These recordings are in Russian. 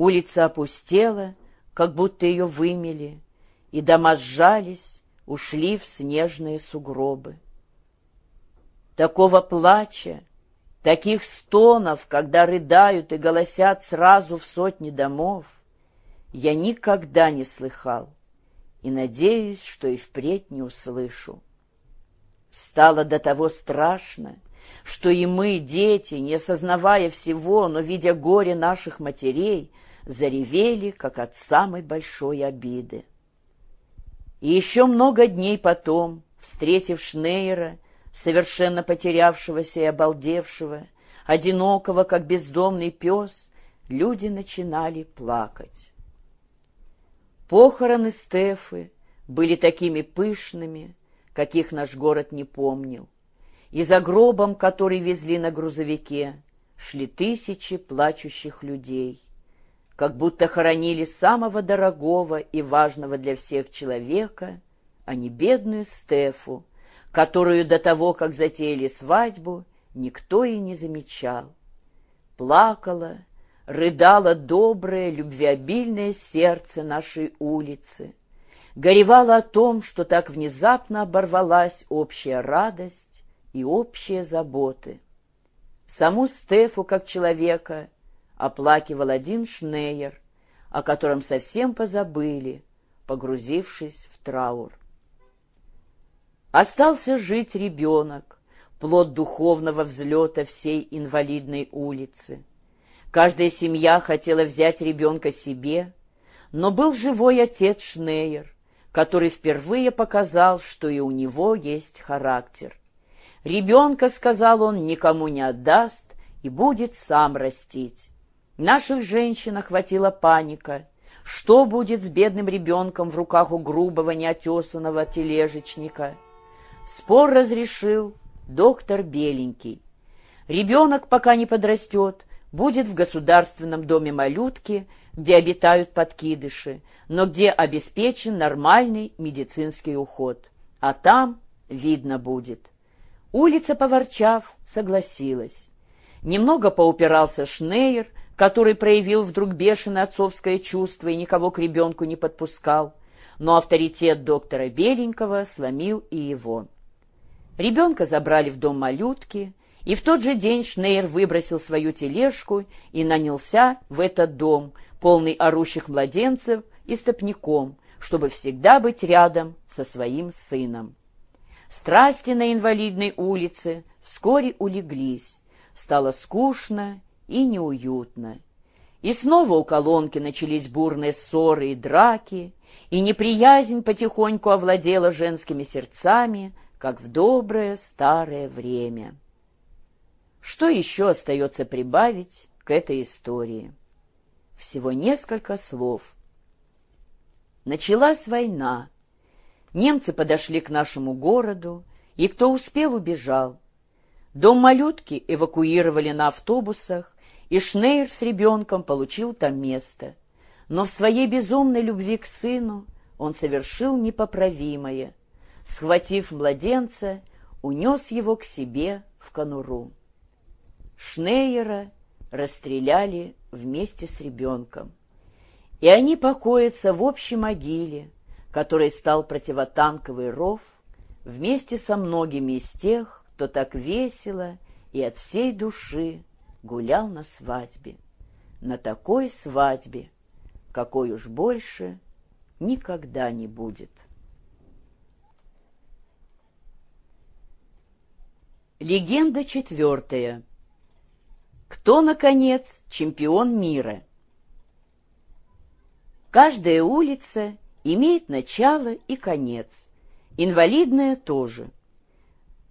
Улица опустела, как будто ее вымели, и дома сжались, ушли в снежные сугробы. Такого плача, таких стонов, когда рыдают и голосят сразу в сотни домов, я никогда не слыхал и надеюсь, что и впредь не услышу. Стало до того страшно, что и мы, дети, не осознавая всего, но видя горе наших матерей, заревели, как от самой большой обиды. И еще много дней потом, встретив Шнейера, совершенно потерявшегося и обалдевшего, одинокого, как бездомный пес, люди начинали плакать. Похороны Стефы были такими пышными, каких наш город не помнил. И за гробом, который везли на грузовике, шли тысячи плачущих людей, как будто хоронили самого дорогого и важного для всех человека, а не бедную Стефу, которую до того, как затеяли свадьбу, никто и не замечал. Плакала, рыдало доброе, любвеобильное сердце нашей улицы, горевало о том, что так внезапно оборвалась общая радость и общие заботы. Саму Стефу, как человека, оплакивал один Шнейер, о котором совсем позабыли, погрузившись в траур. Остался жить ребенок, плод духовного взлета всей инвалидной улицы. Каждая семья хотела взять ребенка себе, но был живой отец Шнейер, который впервые показал, что и у него есть характер. Ребенка, сказал он, никому не отдаст и будет сам растить. Наших женщин охватила паника. Что будет с бедным ребенком в руках у грубого неотесанного тележечника? Спор разрешил доктор Беленький. Ребенок, пока не подрастет, будет в государственном доме малютки, где обитают подкидыши, но где обеспечен нормальный медицинский уход. А там видно будет. Улица, поворчав, согласилась. Немного поупирался Шнейер, который проявил вдруг бешеное отцовское чувство и никого к ребенку не подпускал, но авторитет доктора Беленького сломил и его. Ребенка забрали в дом малютки, и в тот же день Шнейр выбросил свою тележку и нанялся в этот дом, полный орущих младенцев и стопником, чтобы всегда быть рядом со своим сыном. Страсти на инвалидной улице вскоре улеглись, стало скучно и неуютно. И снова у колонки начались бурные ссоры и драки, и неприязнь потихоньку овладела женскими сердцами, как в доброе старое время. Что еще остается прибавить к этой истории? Всего несколько слов. Началась война. Немцы подошли к нашему городу, и кто успел, убежал. Дом малютки эвакуировали на автобусах, и Шнейр с ребенком получил там место. Но в своей безумной любви к сыну он совершил непоправимое. Схватив младенца, унес его к себе в конуру. Шнейера расстреляли вместе с ребенком. И они покоятся в общей могиле, которой стал противотанковый ров, вместе со многими из тех, кто так весело и от всей души гулял на свадьбе. На такой свадьбе, какой уж больше никогда не будет. Легенда четвертая. Кто, наконец, чемпион мира? Каждая улица имеет начало и конец. Инвалидная тоже.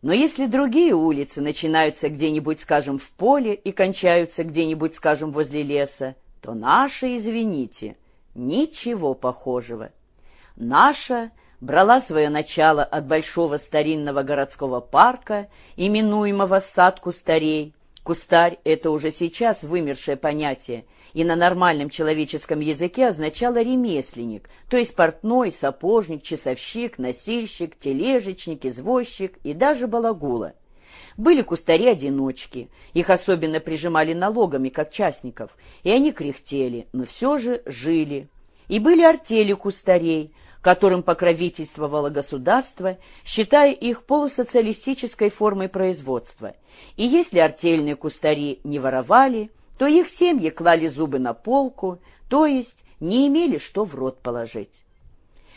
Но если другие улицы начинаются где-нибудь, скажем, в поле и кончаются где-нибудь, скажем, возле леса, то наша, извините, ничего похожего. Наша брала свое начало от большого старинного городского парка, именуемого «Сад кустарей», Кустарь — это уже сейчас вымершее понятие, и на нормальном человеческом языке означало ремесленник, то есть портной, сапожник, часовщик, носильщик, тележечник, извозчик и даже балагула. Были кустари-одиночки, их особенно прижимали налогами, как частников, и они кряхтели, но все же жили. И были артели кустарей, которым покровительствовало государство, считая их полусоциалистической формой производства. И если артельные кустари не воровали, то их семьи клали зубы на полку, то есть не имели что в рот положить.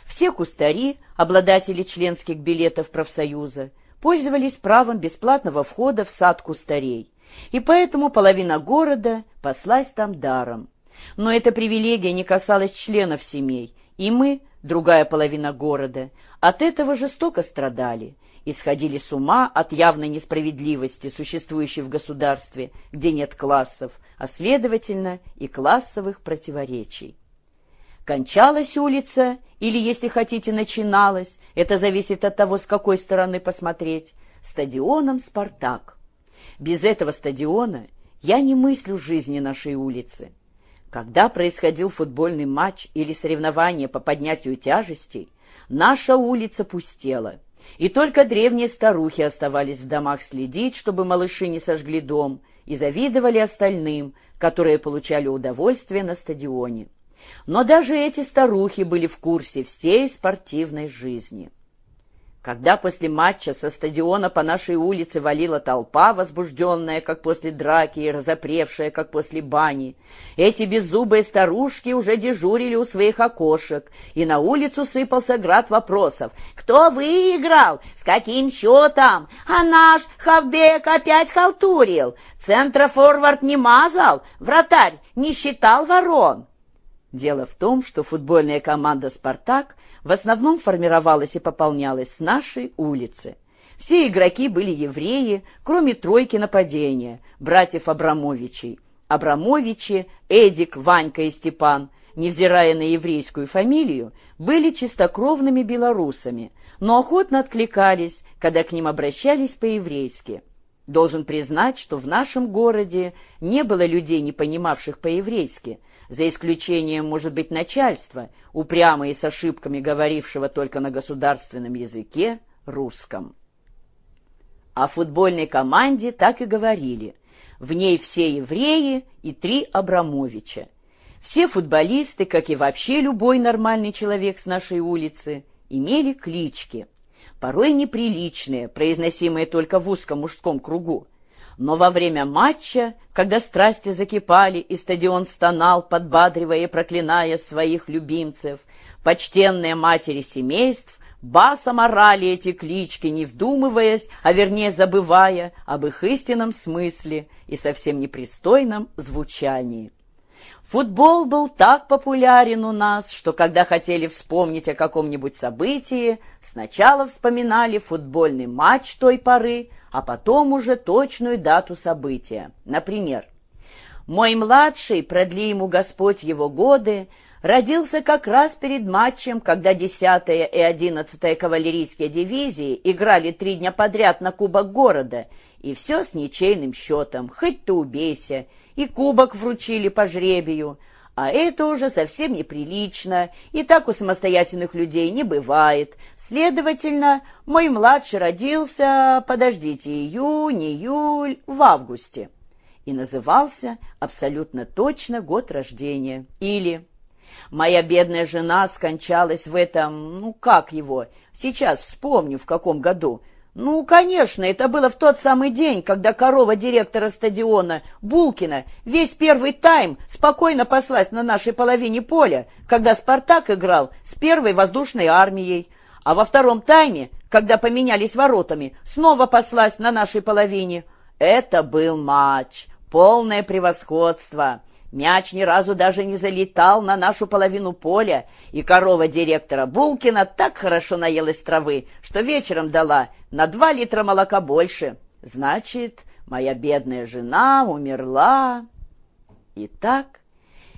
Все кустари, обладатели членских билетов профсоюза, пользовались правом бесплатного входа в сад кустарей, и поэтому половина города паслась там даром. Но эта привилегия не касалась членов семей, и мы, другая половина города, от этого жестоко страдали и сходили с ума от явной несправедливости, существующей в государстве, где нет классов, а следовательно и классовых противоречий. Кончалась улица, или, если хотите, начиналась, это зависит от того, с какой стороны посмотреть, стадионом «Спартак». Без этого стадиона я не мыслю жизни нашей улицы. Когда происходил футбольный матч или соревнование по поднятию тяжестей, наша улица пустела, и только древние старухи оставались в домах следить, чтобы малыши не сожгли дом, и завидовали остальным, которые получали удовольствие на стадионе. Но даже эти старухи были в курсе всей спортивной жизни. Когда после матча со стадиона по нашей улице валила толпа, возбужденная, как после драки, и разопревшая, как после бани, эти беззубые старушки уже дежурили у своих окошек, и на улицу сыпался град вопросов. «Кто выиграл? С каким счетом? А наш Хавбек опять халтурил? Центрофорвард не мазал? Вратарь не считал ворон?» Дело в том, что футбольная команда «Спартак» в основном формировалась и пополнялась с нашей улицы. Все игроки были евреи, кроме тройки нападения, братьев Абрамовичей. Абрамовичи, Эдик, Ванька и Степан, невзирая на еврейскую фамилию, были чистокровными белорусами, но охотно откликались, когда к ним обращались по-еврейски. Должен признать, что в нашем городе не было людей, не понимавших по-еврейски – за исключением, может быть, начальства, упрямо и с ошибками говорившего только на государственном языке, русском. О футбольной команде так и говорили. В ней все евреи и три Абрамовича. Все футболисты, как и вообще любой нормальный человек с нашей улицы, имели клички, порой неприличные, произносимые только в узком мужском кругу. Но во время матча, когда страсти закипали и стадион стонал, подбадривая и проклиная своих любимцев, почтенные матери семейств басом орали эти клички, не вдумываясь, а вернее забывая об их истинном смысле и совсем непристойном звучании. Футбол был так популярен у нас, что когда хотели вспомнить о каком-нибудь событии, сначала вспоминали футбольный матч той поры, а потом уже точную дату события. Например, «Мой младший, продли ему Господь его годы, родился как раз перед матчем, когда 10-я и 11-я кавалерийские дивизии играли три дня подряд на Кубок города, и все с ничейным счетом, хоть ты убейся, и кубок вручили по жребию, а это уже совсем неприлично, и так у самостоятельных людей не бывает. Следовательно, мой младший родился, подождите, июнь, июль, в августе. И назывался абсолютно точно год рождения. Или «Моя бедная жена скончалась в этом, ну как его, сейчас вспомню, в каком году, ну, конечно, это было в тот самый день, когда корова директора стадиона Булкина весь первый тайм спокойно паслась на нашей половине поля, когда «Спартак» играл с первой воздушной армией, а во втором тайме, когда поменялись воротами, снова паслась на нашей половине. Это был матч, полное превосходство. Мяч ни разу даже не залетал на нашу половину поля, и корова директора Булкина так хорошо наелась травы, что вечером дала на два литра молока больше. Значит, моя бедная жена умерла. Итак,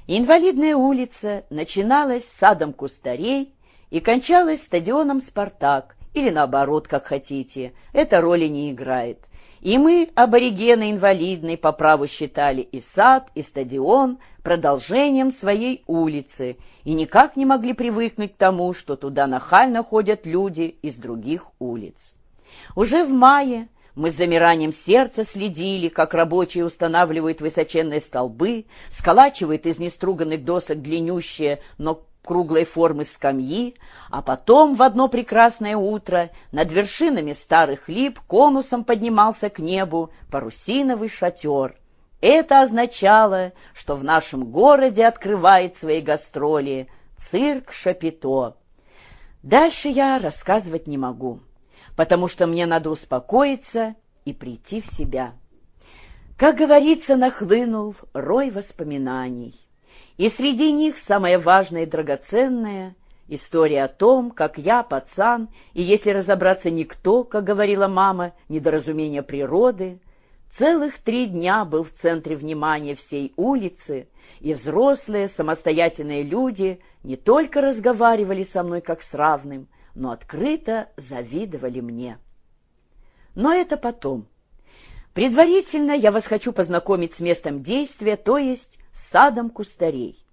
инвалидная улица начиналась садом кустарей и кончалась стадионом «Спартак», или наоборот, как хотите, это роли не играет. И мы, аборигены инвалидные, по праву считали и сад, и стадион продолжением своей улицы, и никак не могли привыкнуть к тому, что туда нахально ходят люди из других улиц. Уже в мае, Мы с замиранием сердца следили, как рабочие устанавливают высоченные столбы, сколачивают из неструганных досок длиннющие, но круглой формы скамьи, а потом в одно прекрасное утро над вершинами старых лип конусом поднимался к небу парусиновый шатер. Это означало, что в нашем городе открывает свои гастроли цирк Шапито. Дальше я рассказывать не могу потому что мне надо успокоиться и прийти в себя. Как говорится, нахлынул рой воспоминаний. И среди них самое важное и драгоценное — история о том, как я, пацан, и, если разобраться, никто, как говорила мама, недоразумение природы, целых три дня был в центре внимания всей улицы, и взрослые, самостоятельные люди не только разговаривали со мной как с равным, но открыто завидовали мне. Но это потом. Предварительно я вас хочу познакомить с местом действия, то есть садом кустарей.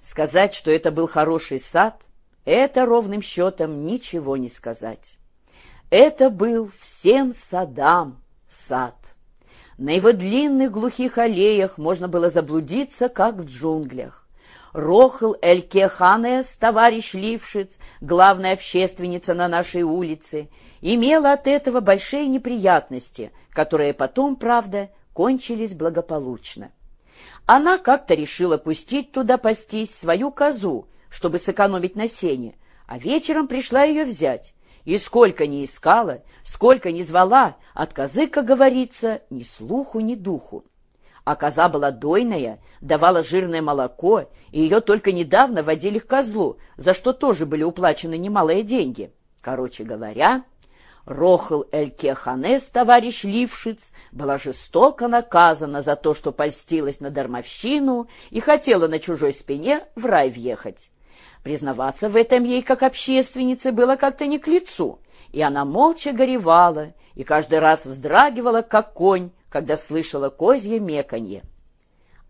Сказать, что это был хороший сад, это ровным счетом ничего не сказать. Это был всем садам сад. На его длинных глухих аллеях можно было заблудиться, как в джунглях. Рохл Элькеханес, товарищ Лившиц, главная общественница на нашей улице, имела от этого большие неприятности, которые потом, правда, кончились благополучно. Она как-то решила пустить туда пастись свою козу, чтобы сэкономить на сене, а вечером пришла ее взять. И сколько ни искала, сколько ни звала, от козы, как говорится, ни слуху, ни духу а коза была дойная, давала жирное молоко, и ее только недавно водили к козлу, за что тоже были уплачены немалые деньги. Короче говоря, Рохл Элькеханес, товарищ Лившиц, была жестоко наказана за то, что польстилась на дармовщину и хотела на чужой спине в рай въехать. Признаваться в этом ей, как общественнице, было как-то не к лицу, и она молча горевала и каждый раз вздрагивала, как конь, когда слышала козье меканье.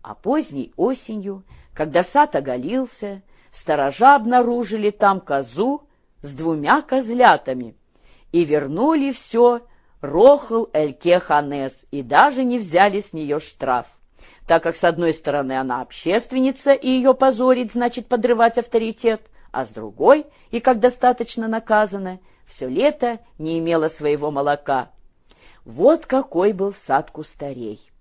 А поздней осенью, когда сад оголился, сторожа обнаружили там козу с двумя козлятами и вернули все Рохл Эльке Ханес и даже не взяли с нее штраф, так как с одной стороны она общественница и ее позорить значит подрывать авторитет, а с другой, и как достаточно наказана, все лето не имела своего молока, вот какой был сад кустарей.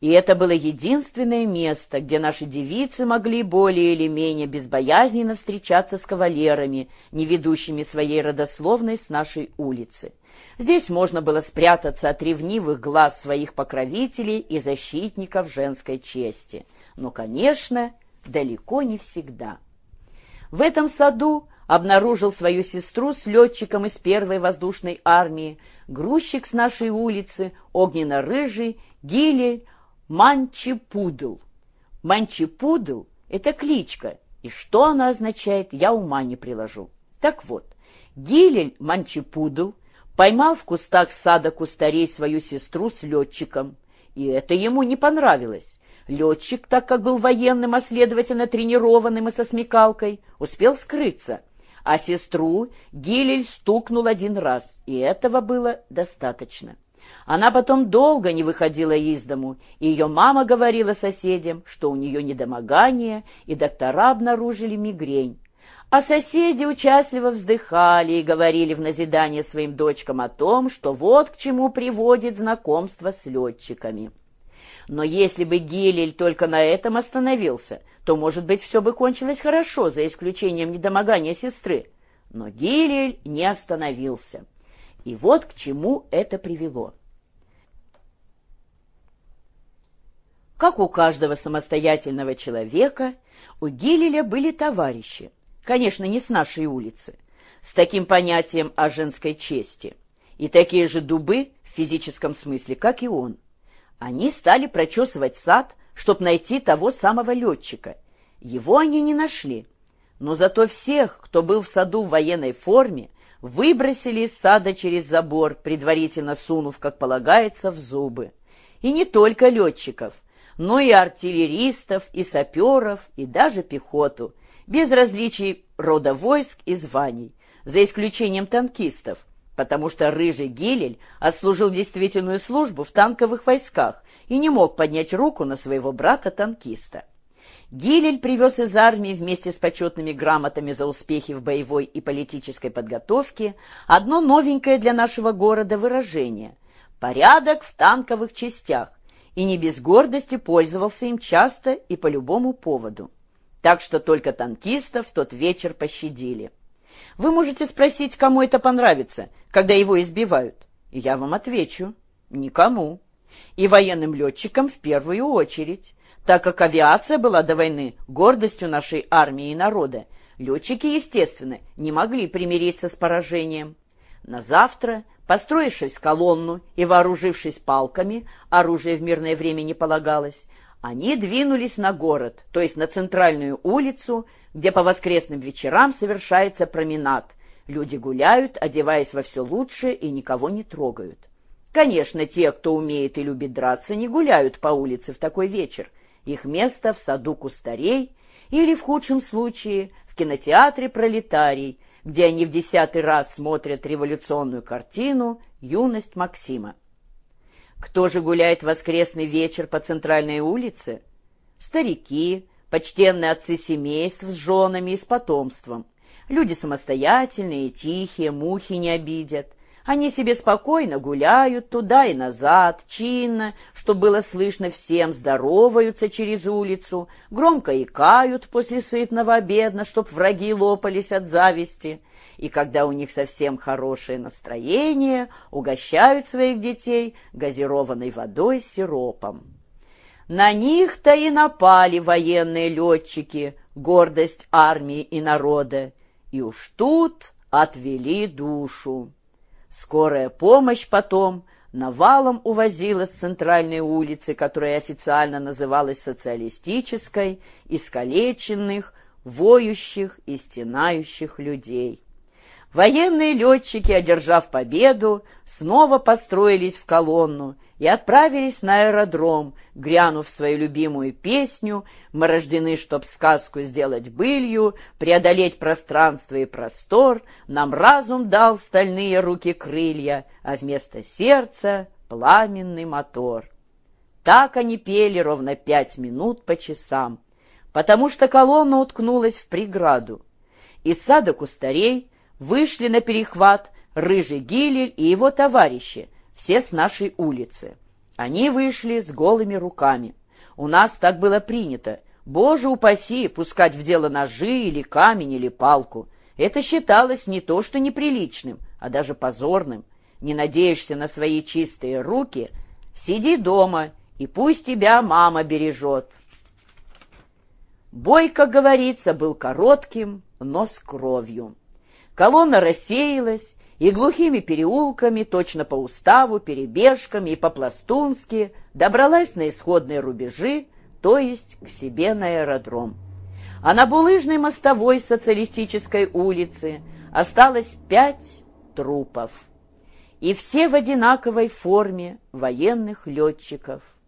И это было единственное место, где наши девицы могли более или менее безбоязненно встречаться с кавалерами, не ведущими своей родословной с нашей улицы. Здесь можно было спрятаться от ревнивых глаз своих покровителей и защитников женской чести. Но, конечно, далеко не всегда. В этом саду обнаружил свою сестру с летчиком из первой воздушной армии, грузчик с нашей улицы, огненно-рыжий, Гилель Манчипудл. Манчипудл — это кличка, и что она означает, я ума не приложу. Так вот, Гилель Манчипудл поймал в кустах сада кустарей свою сестру с летчиком, и это ему не понравилось. Летчик, так как был военным, а следовательно тренированным и со смекалкой, успел скрыться — а сестру Гилель стукнул один раз, и этого было достаточно. Она потом долго не выходила из дому, и ее мама говорила соседям, что у нее недомогание, и доктора обнаружили мигрень. А соседи участливо вздыхали и говорили в назидание своим дочкам о том, что вот к чему приводит знакомство с летчиками. Но если бы Гилель только на этом остановился, то, может быть, все бы кончилось хорошо, за исключением недомогания сестры. Но Гилель не остановился. И вот к чему это привело. Как у каждого самостоятельного человека, у Гилеля были товарищи, конечно, не с нашей улицы, с таким понятием о женской чести, и такие же дубы в физическом смысле, как и он. Они стали прочесывать сад, чтобы найти того самого летчика. Его они не нашли. Но зато всех, кто был в саду в военной форме, выбросили из сада через забор, предварительно сунув, как полагается, в зубы. И не только летчиков, но и артиллеристов, и саперов, и даже пехоту, без различий рода войск и званий, за исключением танкистов, потому что рыжий Гилель отслужил действительную службу в танковых войсках и не мог поднять руку на своего брата-танкиста. Гилель привез из армии вместе с почетными грамотами за успехи в боевой и политической подготовке одно новенькое для нашего города выражение – порядок в танковых частях, и не без гордости пользовался им часто и по любому поводу. Так что только танкистов тот вечер пощадили. Вы можете спросить, кому это понравится, когда его избивают. Я вам отвечу – никому. И военным летчикам в первую очередь так как авиация была до войны гордостью нашей армии и народа. Летчики, естественно, не могли примириться с поражением. На завтра, построившись колонну и вооружившись палками, оружие в мирное время не полагалось, они двинулись на город, то есть на центральную улицу, где по воскресным вечерам совершается променад. Люди гуляют, одеваясь во все лучшее и никого не трогают. Конечно, те, кто умеет и любит драться, не гуляют по улице в такой вечер, их место в саду кустарей или, в худшем случае, в кинотеатре «Пролетарий», где они в десятый раз смотрят революционную картину «Юность Максима». Кто же гуляет воскресный вечер по центральной улице? Старики, почтенные отцы семейств с женами и с потомством. Люди самостоятельные, тихие, мухи не обидят. Они себе спокойно гуляют туда и назад, чинно, что было слышно всем, здороваются через улицу, громко икают после сытного обеда, чтоб враги лопались от зависти. И когда у них совсем хорошее настроение, угощают своих детей газированной водой с сиропом. На них-то и напали военные летчики, гордость армии и народа, и уж тут отвели душу. Скорая помощь потом навалом увозила с центральной улицы, которая официально называлась социалистической, искалеченных, воющих и стенающих людей. Военные летчики, одержав победу, снова построились в колонну и отправились на аэродром, грянув свою любимую песню «Мы рождены, чтоб сказку сделать былью, преодолеть пространство и простор, нам разум дал стальные руки крылья, а вместо сердца — пламенный мотор». Так они пели ровно пять минут по часам, потому что колонна уткнулась в преграду. Из сада кустарей вышли на перехват Рыжий Гилель и его товарищи — все с нашей улицы. Они вышли с голыми руками. У нас так было принято. Боже упаси, пускать в дело ножи или камень или палку. Это считалось не то что неприличным, а даже позорным. Не надеешься на свои чистые руки, сиди дома, и пусть тебя мама бережет. Бой, как говорится, был коротким, но с кровью. Колонна рассеялась, и глухими переулками, точно по уставу, перебежками и по-пластунски добралась на исходные рубежи, то есть к себе на аэродром. А на булыжной мостовой социалистической улице осталось пять трупов. И все в одинаковой форме военных летчиков –